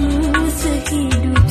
ku sehidup